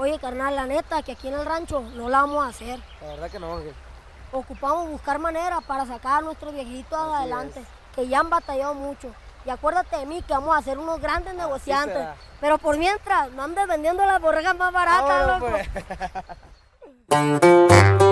Oye, carnal, la neta, que aquí en el rancho no la vamos a hacer. La verdad que no, Ángel. Ocupamos buscar maneras para sacar a nuestros viejitos adelante, que ya han batallado mucho. Y acuérdate de mí que vamos a ser unos grandes negociantes. Pero por mientras, no andes vendiendo las borregas más baratas, loco. pues.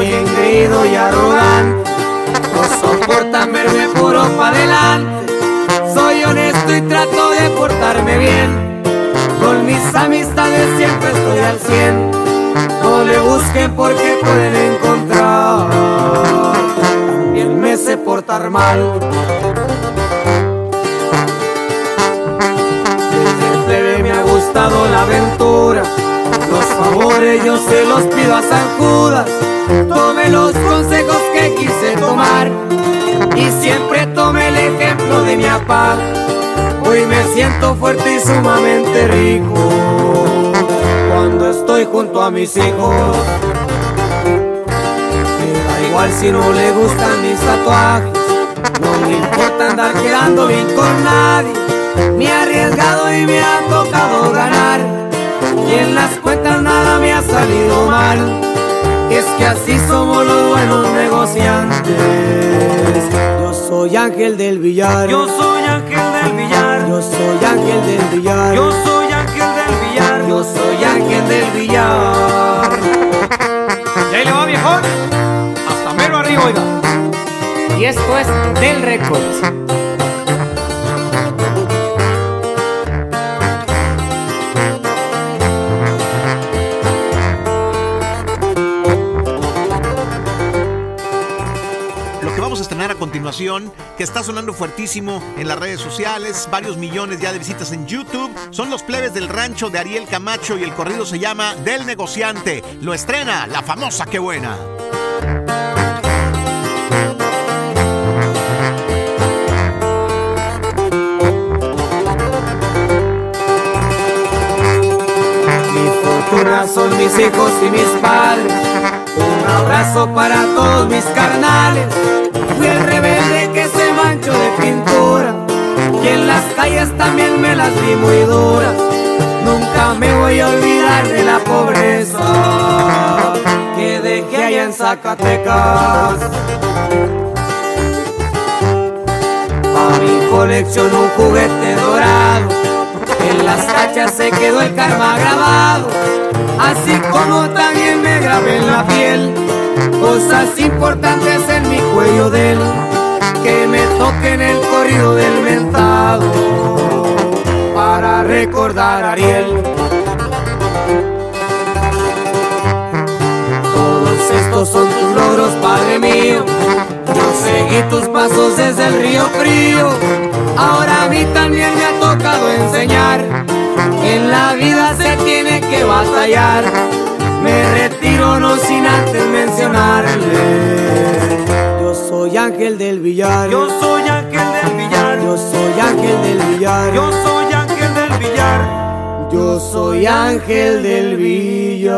Soy engreído y arrogante, no soportan verme puro pa' adelante. Soy honesto y trato de portarme bien, con mis amistades siempre estoy al cien. No le busquen porque pueden encontrar, también me sé portar mal. Desde plebe me ha gustado la aventura. Los favores yo se los pido a San Judas. Hoy me siento fuerte y sumamente rico. Cuando estoy junto a mis hijos. Me da igual si no le gustan mis tatuajes. No me importa andar quedando bien con nadie. Me he arriesgado y me ha tocado ganar. Y en las cuentas nada me ha salido mal. Es que así somos los buenos negociantes. Yo soy Ángel del Villar. Yo soy Ángel del Villar. Yo soy Ángel del Villar. Yo soy Ángel del Villar. Yo soy Ángel del Villar. Y ahí le va, viejón. Hasta mero arriba, oiga. Y esto es Del Records. Que está sonando fuertísimo en las redes sociales, varios millones ya de visitas en YouTube, son los plebes del rancho de Ariel Camacho y el corrido se llama Del Negociante. Lo estrena la famosa Qué Buena. Mi fortuna son mis hijos y mis padres. Un abrazo para todos mis carnales. De pintura. Y en las calles también me las vi muy duras. Nunca me voy a olvidar de la pobreza que dejé allá en Zacatecas. A mi colección un juguete dorado. En las cachas se quedó el karma grabado. Así como también me grabé en la piel cosas importantes en mi cuello de él. Que me toquen el corrido del mentado para recordar a Ariel. Todos estos son tus logros, Padre mío. Yo seguí tus pasos desde el río frío. Ahora a mí también me ha tocado enseñar que en la vida se tiene que batallar. Me retiro no sin antes mencionarle. Yo soy Ángel del Villar. Yo soy Ángel del Villar. Yo soy Ángel del Villar. Yo soy Ángel del Villar. Yo soy Ángel del Villar.